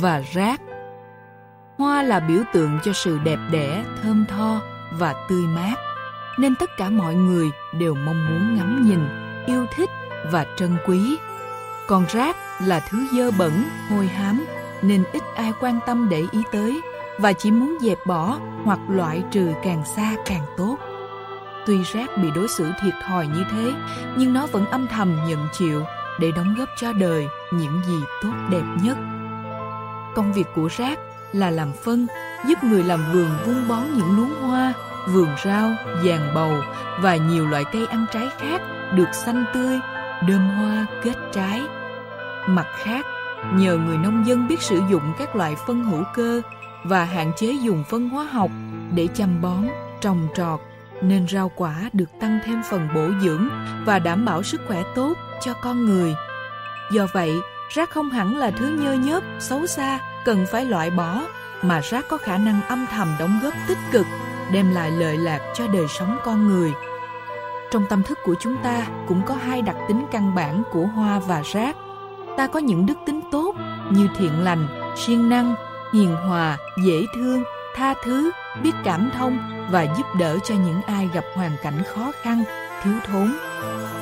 và rác. Hoa là biểu tượng cho sự đẹp đẽ, thơm tho và tươi mát, nên tất cả mọi người đều mong muốn ngắm nhìn, yêu thích và trân quý. Còn rác là thứ dơ bẩn, hôi hám, nên ít ai quan tâm để ý tới và chỉ muốn dẹp bỏ hoặc loại trừ càng xa càng tốt. Tuy rác bị đối xử thiệt thòi như thế, nhưng nó vẫn âm thầm nhận chịu để đóng góp cho đời những gì tốt đẹp nhất. Công việc của rác là làm phân, giúp người làm vườn vun bón những luống hoa, vườn rau, vàng bầu và nhiều loại cây ăn trái khác được xanh tươi, đơm hoa kết trái. Mặt khác, nhờ người nông dân biết sử dụng các loại phân hữu cơ và hạn chế dùng phân hóa học để chăm bón, trồng trọt nên rau quả được tăng thêm phần bổ dưỡng và đảm bảo sức khỏe tốt cho con người. Do vậy, rác không hẳn là thứ nhơ nhớp, xấu xa, cần phải loại bỏ, mà rác có khả năng âm thầm đóng góp tích cực, đem lại lợi lạc cho đời sống con người. Trong tâm thức của chúng ta cũng có hai đặc tính căn bản của hoa và rác. Ta có những đức tính tốt như thiện lành, siêng năng, hiền hòa, dễ thương, tha thứ, biết cảm thông và giúp đỡ cho những ai gặp hoàn cảnh khó khăn, thiếu thốn.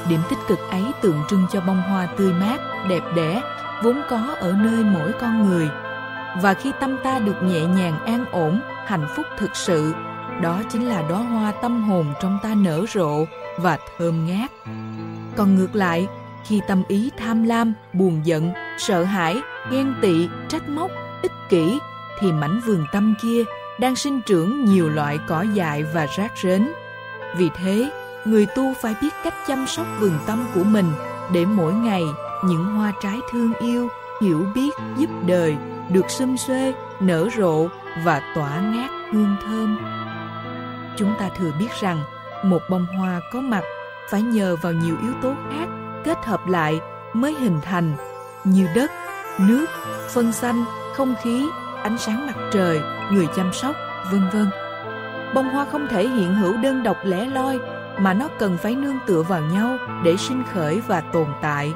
Điểm tích cực ấy tượng trưng cho bông hoa tươi mát, đẹp đẽ, vốn có ở nơi mỗi con người. Và khi tâm ta được nhẹ nhàng an ổn, hạnh phúc thực sự, đó chính là đóa hoa tâm hồn trong ta nở rộ và thơm ngát. Còn ngược lại, khi tâm ý tham lam, buồn giận, sợ hãi, ghen tị, trách móc, ích kỷ, thì mảnh vườn tâm kia đang sinh trưởng nhiều loại cỏ dại và rác rến. Vì thế, người tu phải biết cách chăm sóc vườn tâm của mình để mỗi ngày những hoa trái thương yêu, hiểu biết, giúp đời được xum xuê, nở rộ và tỏa ngát hương thơm. Chúng ta thừa biết rằng một bông hoa có mặt phải nhờ vào nhiều yếu tố khác kết hợp lại mới hình thành như đất, nước, phân xanh, không khí, ánh sáng mặt trời, người chăm sóc, vân vân. Bông hoa không thể hiện hữu đơn độc lẻ loi mà nó cần phải nương tựa vào nhau để sinh khởi và tồn tại.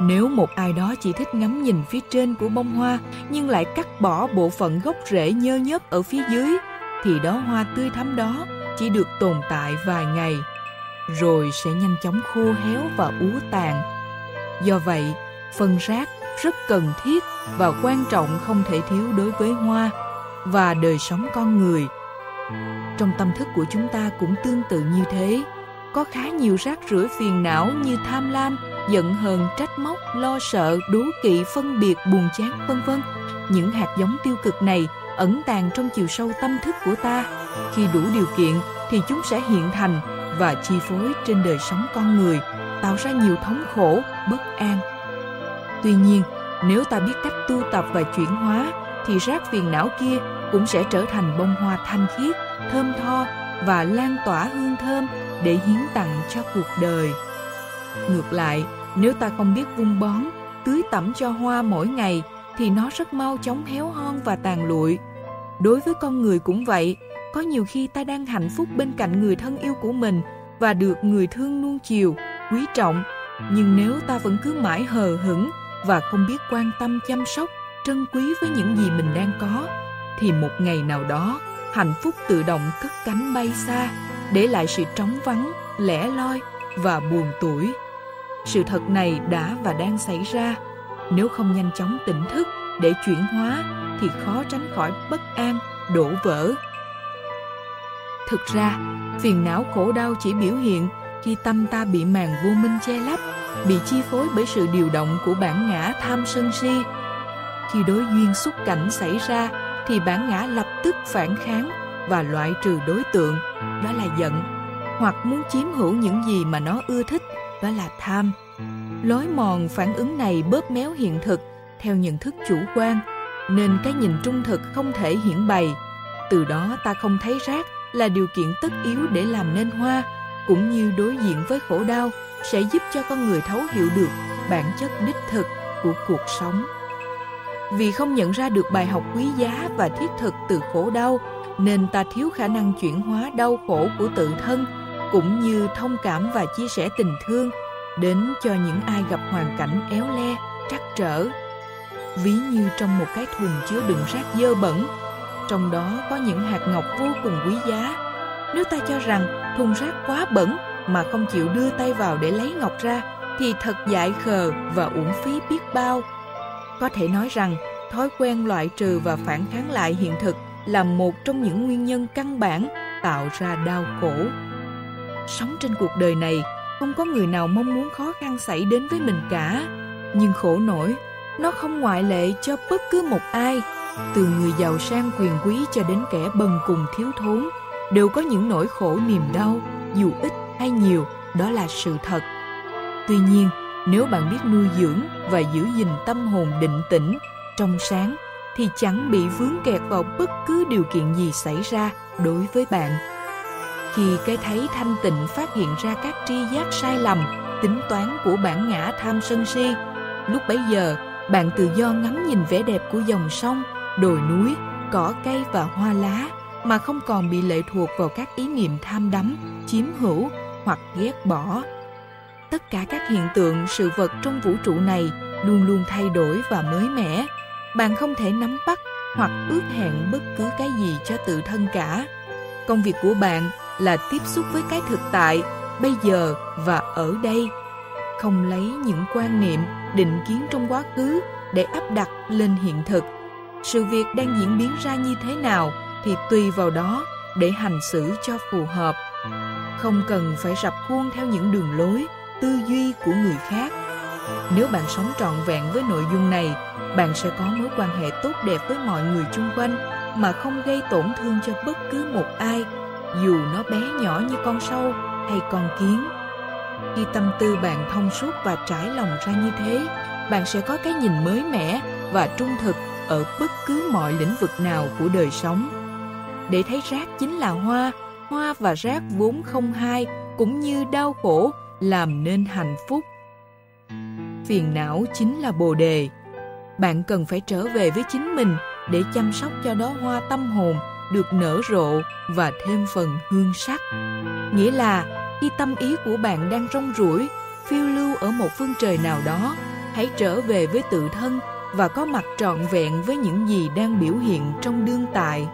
Nếu một ai đó chỉ thích ngắm nhìn phía trên của bông hoa nhưng lại cắt bỏ bộ phận gốc rễ nhơ nhớp ở phía dưới thì đó hoa tươi thắm đó chỉ được tồn tại vài ngày rồi sẽ nhanh chóng khô héo và úa tàn. Do vậy, phân rác rất cần thiết và quan trọng không thể thiếu đối với hoa và đời sống con người. Trong tâm thức của chúng ta cũng tương tự như thế. Có khá nhiều rác rưởi phiền não như tham lam, giận hờn, trách móc, lo sợ, đố kỵ, phân biệt, buồn chán, vân vân. Những hạt giống tiêu cực này ẩn tàng trong chiều sâu tâm thức của ta. Khi đủ điều kiện thì chúng sẽ hiện thành và chi phối trên đời sống con người, tạo ra nhiều thống khổ, bất an. Tuy nhiên, nếu ta biết cách tu tập và chuyển hóa, thì rác phiền não kia cũng sẽ trở thành bông hoa thanh khiết, thơm tho và lan tỏa hương thơm để hiến tặng cho cuộc đời. Ngược lại, nếu ta không biết vun bón, tưới tẩm cho hoa mỗi ngày, thì nó rất mau chóng héo hon và tàn lụi. Đối với con người cũng vậy, có nhiều khi ta đang hạnh phúc bên cạnh người thân yêu của mình và được người thương nuông chiều, quý trọng. Nhưng nếu ta vẫn cứ mãi hờ hững và không biết quan tâm chăm sóc, trân quý với những gì mình đang có, thì một ngày nào đó, hạnh phúc tự động cất cánh bay xa, để lại sự trống vắng, lẻ loi và buồn tuổi. Sự thật này đã và đang xảy ra. Nếu không nhanh chóng tỉnh thức để chuyển hóa thì khó tránh khỏi bất an, đổ vỡ Thực ra, phiền não khổ đau chỉ biểu hiện khi tâm ta bị màn vô minh che lấp, bị chi phối bởi sự điều động của bản ngã tham sân si. Khi đối duyên xúc cảnh xảy ra, thì bản ngã lập tức phản kháng và loại trừ đối tượng, đó là giận, hoặc muốn chiếm hữu những gì mà nó ưa thích, đó là tham. Lối mòn phản ứng này bóp méo hiện thực theo nhận thức chủ quan, nên cái nhìn trung thực không thể hiển bày. Từ đó ta không thấy rác là điều kiện tất yếu để làm nên hoa, cũng như đối diện với khổ đau sẽ giúp cho con người thấu hiểu được bản chất đích thực của cuộc sống. Vì không nhận ra được bài học quý giá và thiết thực từ khổ đau, nên ta thiếu khả năng chuyển hóa đau khổ của tự thân, cũng như thông cảm và chia sẻ tình thương đến cho những ai gặp hoàn cảnh éo le, trắc trở. ví như trong một cái thùng chứa đựng rác dơ bẩn. Trong đó có những hạt ngọc vô cùng quý giá. Nếu ta cho rằng thùng rác quá bẩn mà không chịu đưa tay vào để lấy ngọc ra, thì thật dại khờ và uổng phí biết bao. Có thể nói rằng, thói quen loại trừ và phản kháng lại hiện thực là một trong những nguyên nhân căn bản tạo ra đau khổ. Sống trên cuộc đời này, không có người nào mong muốn khó khăn xảy đến với mình cả. Nhưng khổ nổi, nó không ngoại lệ cho bất cứ một ai, từ người giàu sang quyền quý cho đến kẻ bần cùng thiếu thốn, đều có những nỗi khổ niềm đau, dù ít hay nhiều, đó là sự thật. Tuy nhiên, nếu bạn biết nuôi dưỡng và giữ gìn tâm hồn định tĩnh, trong sáng, thì chẳng bị vướng kẹt vào bất cứ điều kiện gì xảy ra đối với bạn. Khi cái thấy thanh tịnh phát hiện ra các tri giác sai lầm, tính toán của bản ngã tham sân si, lúc bấy giờ bạn tự do ngắm nhìn vẻ đẹp của dòng sông, đồi núi, cỏ cây và hoa lá mà không còn bị lệ thuộc vào các ý niệm tham đắm, chiếm hữu hoặc ghét bỏ. Tất cả các hiện tượng, sự vật trong vũ trụ này luôn luôn thay đổi và mới mẻ. Bạn không thể nắm bắt hoặc ước hẹn bất cứ cái gì cho tự thân cả. Công việc của bạn là tiếp xúc với cái thực tại, bây giờ và ở đây. Không lấy những quan niệm, định kiến trong quá khứ để áp đặt lên hiện thực. Sự việc đang diễn biến ra như thế nào thì tùy vào đó để hành xử cho phù hợp. Không cần phải rập khuôn theo những đường lối, tư duy của người khác. Nếu bạn sống trọn vẹn với nội dung này, bạn sẽ có mối quan hệ tốt đẹp với mọi người chung quanh mà không gây tổn thương cho bất cứ một ai, dù nó bé nhỏ như con sâu hay con kiến. Khi tâm tư bạn thông suốt và trải lòng ra như thế, bạn sẽ có cái nhìn mới mẻ và trung thực ở bất cứ mọi lĩnh vực nào của đời sống. Để thấy rác chính là hoa, hoa và rác vốn không hai, cũng như đau khổ làm nên hạnh phúc. Phiền não chính là bồ đề. Bạn cần phải trở về với chính mình để chăm sóc cho đó hoa tâm hồn được nở rộ và thêm phần hương sắc. Nghĩa là khi tâm ý của bạn đang rong ruổi, phiêu lưu ở một phương trời nào đó, hãy trở về với tự thân và có mặt trọn vẹn với những gì đang biểu hiện trong đương tại.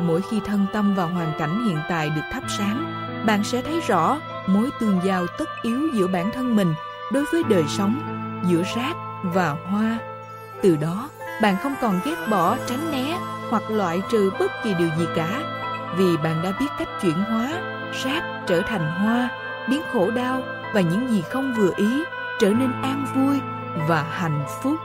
Mỗi khi thân tâm và hoàn cảnh hiện tại được thắp sáng, bạn sẽ thấy rõ mối tương giao tất yếu giữa bản thân mình đối với đời sống, giữa rác và hoa. Từ đó, bạn không còn ghét bỏ, tránh né hoặc loại trừ bất kỳ điều gì cả, vì bạn đã biết cách chuyển hóa rác trở thành hoa, biến khổ đau và những gì không vừa ý trở nên an vui và hạnh phúc.